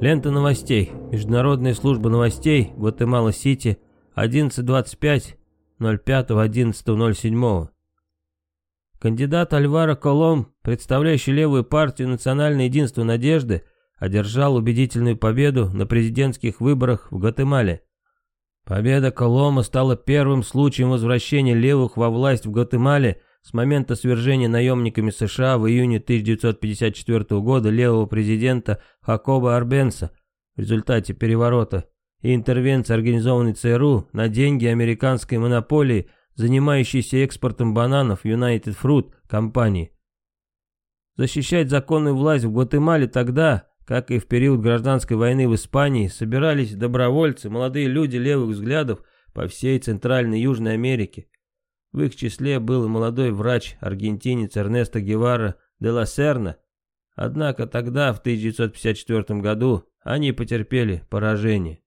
Лента новостей. Международная служба новостей. Гватемала-Сити. 11.25. 05.11.07. Кандидат Альваро Колом, представляющий левую партию «Национальное единство Надежды», одержал убедительную победу на президентских выборах в Гватемале. Победа Колома стала первым случаем возвращения левых во власть в Гватемале с момента свержения наемниками США в июне 1954 года левого президента Хакоба Арбенса в результате переворота и интервенции организованной ЦРУ на деньги американской монополии, занимающейся экспортом бананов United Fruit компании. Защищать законную власть в Гватемале тогда, как и в период гражданской войны в Испании, собирались добровольцы, молодые люди левых взглядов по всей Центральной Южной Америке. В их числе был молодой врач-аргентинец Эрнесто Гевара де ла Серна. Однако тогда, в 1954 году, они потерпели поражение.